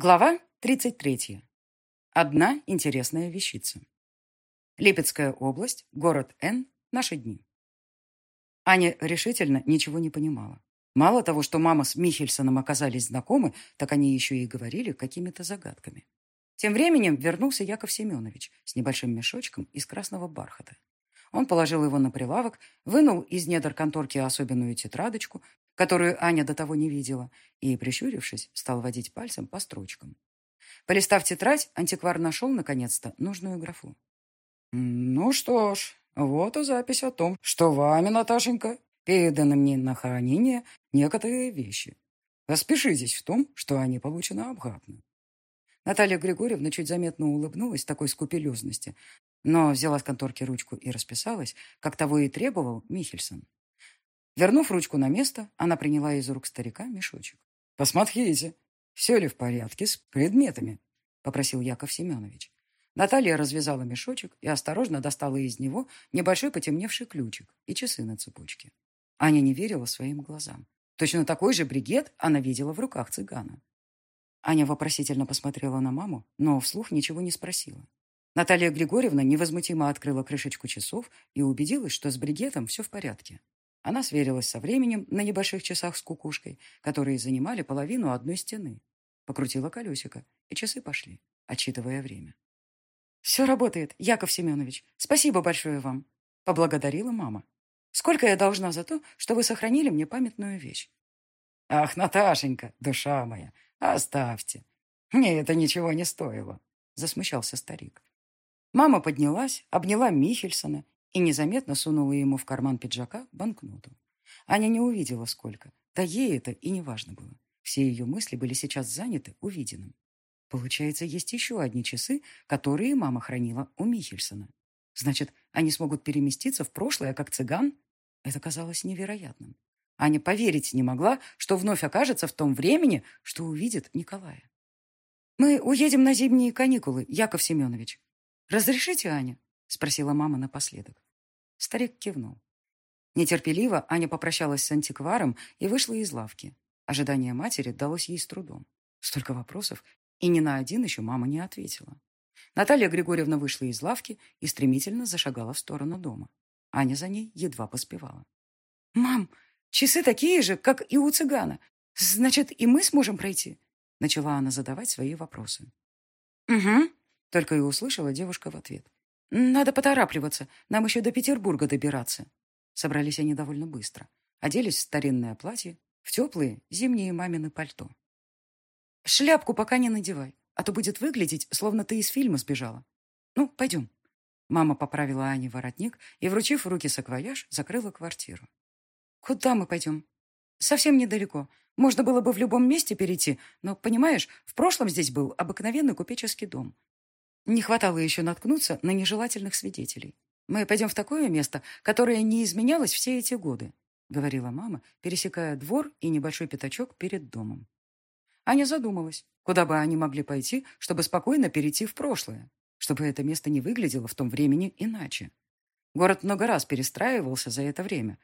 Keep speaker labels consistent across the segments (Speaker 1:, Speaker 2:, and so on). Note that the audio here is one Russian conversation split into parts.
Speaker 1: Глава 33. Одна интересная вещица. Липецкая область, город Н, наши дни. Аня решительно ничего не понимала. Мало того, что мама с Михельсоном оказались знакомы, так они еще и говорили какими-то загадками. Тем временем вернулся Яков Семенович с небольшим мешочком из красного бархата. Он положил его на прилавок, вынул из недр конторки особенную тетрадочку, которую Аня до того не видела, и, прищурившись, стал водить пальцем по строчкам. Полистав тетрадь, антиквар нашел, наконец-то, нужную графу. «Ну что ж, вот и запись о том, что вами, Наташенька, переданы мне на хранение некоторые вещи. Распишитесь в том, что они получены обратно». Наталья Григорьевна чуть заметно улыбнулась такой скупелезности, но взяла с конторки ручку и расписалась, как того и требовал Михельсон. Вернув ручку на место, она приняла из рук старика мешочек. «Посмотрите, все ли в порядке с предметами?» — попросил Яков Семенович. Наталья развязала мешочек и осторожно достала из него небольшой потемневший ключик и часы на цепочке. Аня не верила своим глазам. Точно такой же бригет она видела в руках цыгана. Аня вопросительно посмотрела на маму, но вслух ничего не спросила. Наталья Григорьевна невозмутимо открыла крышечку часов и убедилась, что с бригетом все в порядке. Она сверилась со временем на небольших часах с кукушкой, которые занимали половину одной стены. Покрутила колесико, и часы пошли, отчитывая время. «Все работает, Яков Семенович. Спасибо большое вам», — поблагодарила мама. «Сколько я должна за то, что вы сохранили мне памятную вещь?» «Ах, Наташенька, душа моя, оставьте. Мне это ничего не стоило», — засмущался старик. Мама поднялась, обняла Михельсона и незаметно сунула ему в карман пиджака банкноту. Аня не увидела сколько, да ей это и не важно было. Все ее мысли были сейчас заняты увиденным. Получается, есть еще одни часы, которые мама хранила у Михельсона. Значит, они смогут переместиться в прошлое, как цыган? Это казалось невероятным. Аня поверить не могла, что вновь окажется в том времени, что увидит Николая. «Мы уедем на зимние каникулы, Яков Семенович. Разрешите, Аня?» — спросила мама напоследок. Старик кивнул. Нетерпеливо Аня попрощалась с антикваром и вышла из лавки. Ожидание матери далось ей с трудом. Столько вопросов, и ни на один еще мама не ответила. Наталья Григорьевна вышла из лавки и стремительно зашагала в сторону дома. Аня за ней едва поспевала. «Мам, часы такие же, как и у цыгана. Значит, и мы сможем пройти?» Начала она задавать свои вопросы. «Угу», — только и услышала девушка в ответ. «Надо поторапливаться. Нам еще до Петербурга добираться». Собрались они довольно быстро. Оделись в старинное платье, в теплые зимние мамины пальто. «Шляпку пока не надевай, а то будет выглядеть, словно ты из фильма сбежала. Ну, пойдем». Мама поправила Ане воротник и, вручив руки саквояж, закрыла квартиру. «Куда мы пойдем?» «Совсем недалеко. Можно было бы в любом месте перейти, но, понимаешь, в прошлом здесь был обыкновенный купеческий дом. Не хватало еще наткнуться на нежелательных свидетелей. Мы пойдем в такое место, которое не изменялось все эти годы, говорила мама, пересекая двор и небольшой пятачок перед домом. Аня задумалась, куда бы они могли пойти, чтобы спокойно перейти в прошлое, чтобы это место не выглядело в том времени иначе. Город много раз перестраивался за это время,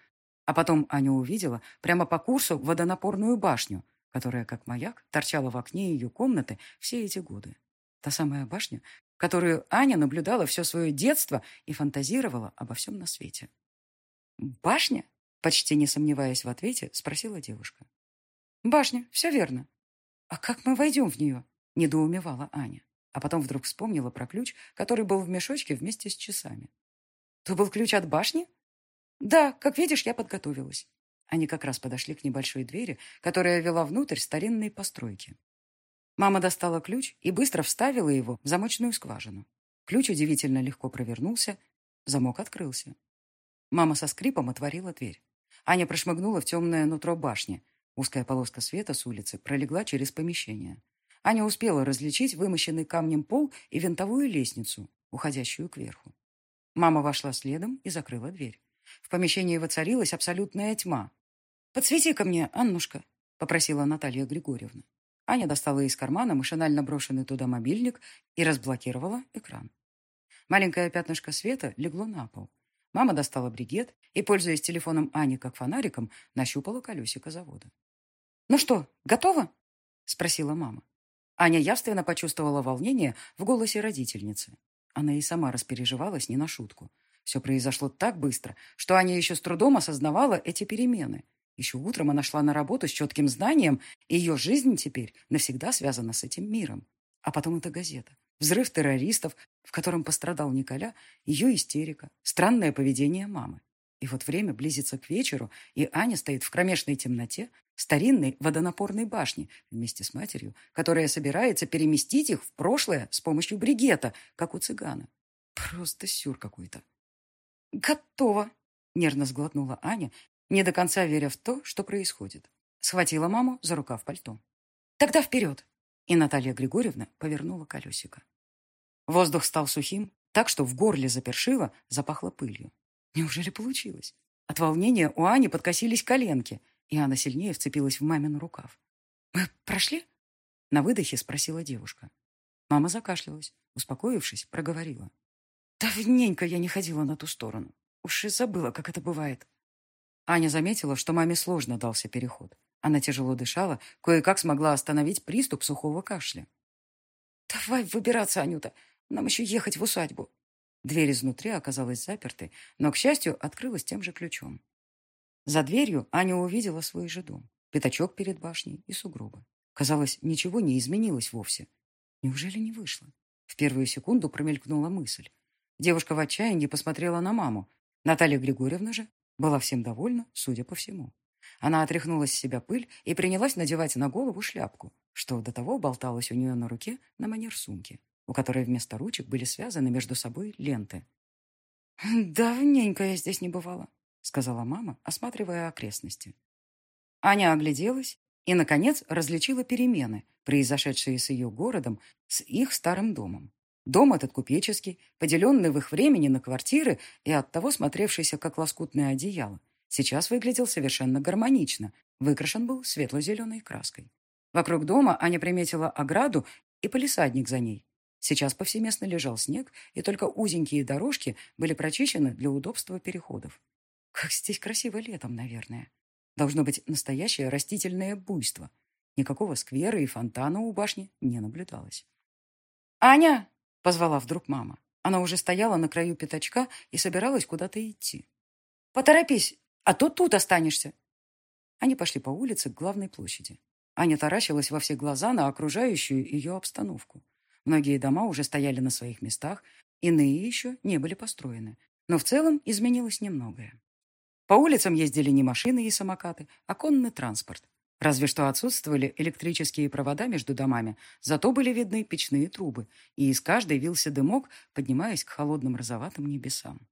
Speaker 1: а потом Аня увидела прямо по курсу водонапорную башню, которая, как маяк, торчала в окне ее комнаты все эти годы. Та самая башня, которую Аня наблюдала все свое детство и фантазировала обо всем на свете. «Башня?» — почти не сомневаясь в ответе, спросила девушка. «Башня, все верно». «А как мы войдем в нее?» — недоумевала Аня. А потом вдруг вспомнила про ключ, который был в мешочке вместе с часами. «То был ключ от башни?» «Да, как видишь, я подготовилась». Они как раз подошли к небольшой двери, которая вела внутрь старинной постройки. Мама достала ключ и быстро вставила его в замочную скважину. Ключ удивительно легко провернулся, замок открылся. Мама со скрипом отворила дверь. Аня прошмыгнула в темное нутро башни. Узкая полоска света с улицы пролегла через помещение. Аня успела различить вымощенный камнем пол и винтовую лестницу, уходящую кверху. Мама вошла следом и закрыла дверь. В помещении воцарилась абсолютная тьма. «Подсвети-ка мне, Аннушка», — попросила Наталья Григорьевна. Аня достала из кармана машинально брошенный туда мобильник и разблокировала экран. Маленькое пятнышко света легло на пол. Мама достала бригет и, пользуясь телефоном Ани как фонариком, нащупала колесико завода. «Ну что, готово?» — спросила мама. Аня явственно почувствовала волнение в голосе родительницы. Она и сама распереживалась не на шутку. Все произошло так быстро, что Аня еще с трудом осознавала эти перемены. Еще утром она шла на работу с четким знанием, и ее жизнь теперь навсегда связана с этим миром. А потом эта газета. Взрыв террористов, в котором пострадал Николя, ее истерика, странное поведение мамы. И вот время близится к вечеру, и Аня стоит в кромешной темноте старинной водонапорной башни вместе с матерью, которая собирается переместить их в прошлое с помощью бригета, как у цыгана. Просто сюр какой-то. «Готово!» — нервно сглотнула Аня, не до конца веря в то, что происходит. Схватила маму за рукав пальто. «Тогда вперед!» И Наталья Григорьевна повернула колесико. Воздух стал сухим, так что в горле запершило, запахло пылью. Неужели получилось? От волнения у Ани подкосились коленки, и она сильнее вцепилась в мамин рукав. «Мы прошли?» На выдохе спросила девушка. Мама закашлялась, успокоившись, проговорила. «Давненько я не ходила на ту сторону. Уж и забыла, как это бывает». Аня заметила, что маме сложно дался переход. Она тяжело дышала, кое-как смогла остановить приступ сухого кашля. «Давай выбираться, Анюта. Нам еще ехать в усадьбу», Дверь изнутри оказалась запертой, но, к счастью, открылась тем же ключом. За дверью Аня увидела свой же дом, пятачок перед башней и сугробы. Казалось, ничего не изменилось вовсе. Неужели не вышло? В первую секунду промелькнула мысль. Девушка в отчаянии посмотрела на маму. Наталья Григорьевна же была всем довольна, судя по всему. Она отряхнула с себя пыль и принялась надевать на голову шляпку, что до того болталась у нее на руке на манер сумки у которой вместо ручек были связаны между собой ленты. «Давненько я здесь не бывала», — сказала мама, осматривая окрестности. Аня огляделась и, наконец, различила перемены, произошедшие с ее городом, с их старым домом. Дом этот купеческий, поделенный в их времени на квартиры и оттого смотревшийся как лоскутное одеяло, сейчас выглядел совершенно гармонично, выкрашен был светло-зеленой краской. Вокруг дома Аня приметила ограду и полисадник за ней, Сейчас повсеместно лежал снег, и только узенькие дорожки были прочищены для удобства переходов. Как здесь красиво летом, наверное. Должно быть настоящее растительное буйство. Никакого сквера и фонтана у башни не наблюдалось. «Аня!» — позвала вдруг мама. Она уже стояла на краю пятачка и собиралась куда-то идти. «Поторопись, а то тут останешься!» Они пошли по улице к главной площади. Аня таращилась во все глаза на окружающую ее обстановку. Многие дома уже стояли на своих местах, иные еще не были построены. Но в целом изменилось немногое. По улицам ездили не машины и самокаты, а конный транспорт. Разве что отсутствовали электрические провода между домами, зато были видны печные трубы, и из каждой вился дымок, поднимаясь к холодным розоватым небесам.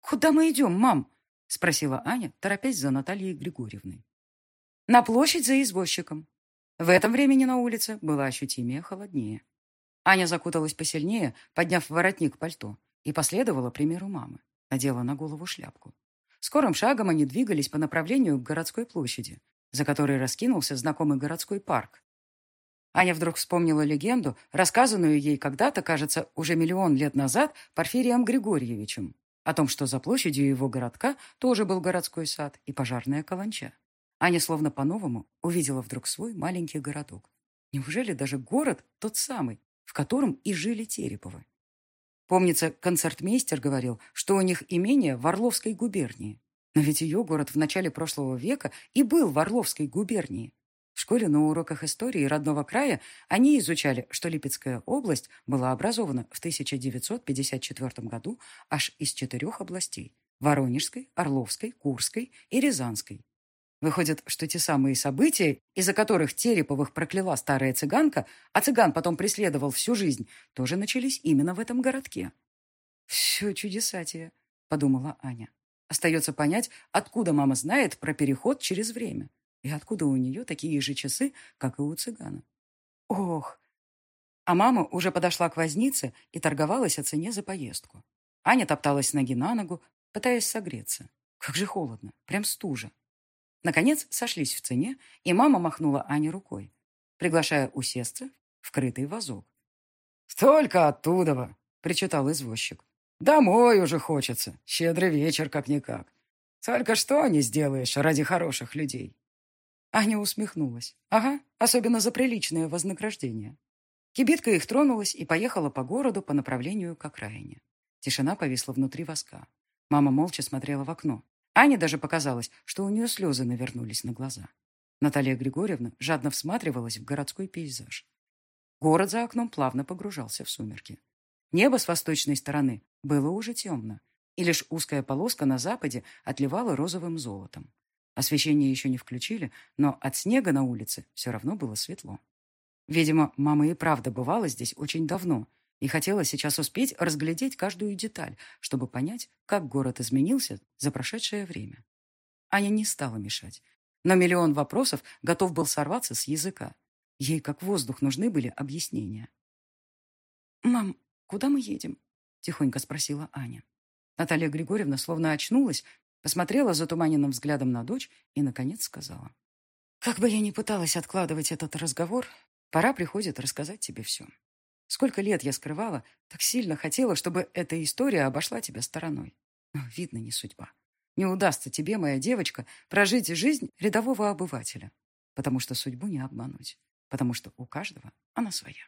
Speaker 1: «Куда мы идем, мам?» — спросила Аня, торопясь за Натальей Григорьевной. «На площадь за извозчиком». В этом времени на улице было ощутимее холоднее. Аня закуталась посильнее, подняв воротник пальто, и последовала примеру мамы. Надела на голову шляпку. Скорым шагом они двигались по направлению к городской площади, за которой раскинулся знакомый городской парк. Аня вдруг вспомнила легенду, рассказанную ей когда-то, кажется, уже миллион лет назад Порфирием Григорьевичем, о том, что за площадью его городка тоже был городской сад и пожарная каланча. Аня словно по-новому увидела вдруг свой маленький городок. Неужели даже город тот самый, в котором и жили Тереповы. Помнится, концертмейстер говорил, что у них имение в Орловской губернии. Но ведь ее город в начале прошлого века и был в Орловской губернии. В школе на уроках истории родного края они изучали, что Липецкая область была образована в 1954 году аж из четырех областей – Воронежской, Орловской, Курской и Рязанской. Выходит, что те самые события, из-за которых Тереповых прокляла старая цыганка, а цыган потом преследовал всю жизнь, тоже начались именно в этом городке. «Все чудесатие», — подумала Аня. Остается понять, откуда мама знает про переход через время и откуда у нее такие же часы, как и у цыгана. Ох! А мама уже подошла к вознице и торговалась о цене за поездку. Аня топталась ноги на ногу, пытаясь согреться. Как же холодно, прям стужа. Наконец сошлись в цене, и мама махнула Ане рукой, приглашая усесться в крытый вазок. «Столько оттуда!» — причитал извозчик. «Домой уже хочется. Щедрый вечер как-никак. Только что не сделаешь ради хороших людей». Аня усмехнулась. Ага, особенно за приличное вознаграждение. Кибитка их тронулась и поехала по городу по направлению к окраине. Тишина повисла внутри воска. Мама молча смотрела в окно. Ане даже показалось, что у нее слезы навернулись на глаза. Наталья Григорьевна жадно всматривалась в городской пейзаж. Город за окном плавно погружался в сумерки. Небо с восточной стороны было уже темно, и лишь узкая полоска на западе отливала розовым золотом. Освещение еще не включили, но от снега на улице все равно было светло. Видимо, мама и правда бывала здесь очень давно и хотела сейчас успеть разглядеть каждую деталь, чтобы понять, как город изменился за прошедшее время. Аня не стала мешать, но миллион вопросов готов был сорваться с языка. Ей как воздух нужны были объяснения. «Мам, куда мы едем?» — тихонько спросила Аня. Наталья Григорьевна словно очнулась, посмотрела затуманенным взглядом на дочь и, наконец, сказала. «Как бы я ни пыталась откладывать этот разговор, пора приходит рассказать тебе все. Сколько лет я скрывала, так сильно хотела, чтобы эта история обошла тебя стороной. Но, видно, не судьба. Не удастся тебе, моя девочка, прожить жизнь рядового обывателя, потому что судьбу не обмануть, потому что у каждого она своя».